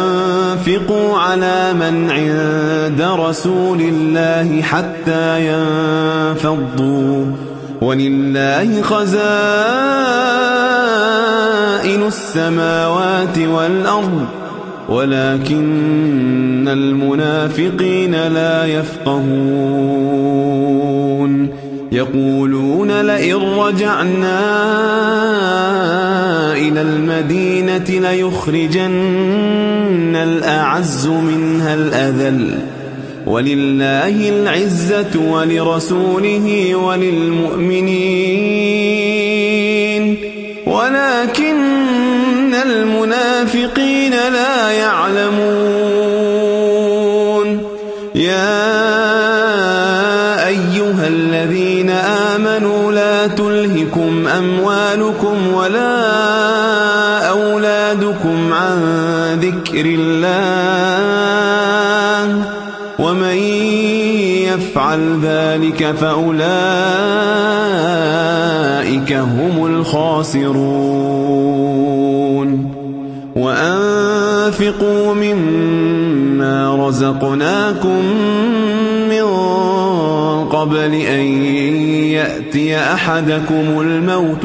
لا تنفقوا على من عند رسول الله حتى ينفضوا. ولله خزائن السماوات والأرض ولكن المنافقين لا يفقهون. يقولون لئن رجعنا ليخرجن الأعز منها الأذل. ولله العزة ولرسوله وللمؤمنين. ولكن المنافقين لا يعلمون. يا أيها الذين آمنوا لا تلهكم أموالكم ولا أولادكم عن ذكر الله ومن يفعل ذلك فأولئك هم الخاسرون. وأنفقوا مما رزقناكم من قبل أن يأتي أحدكم الموت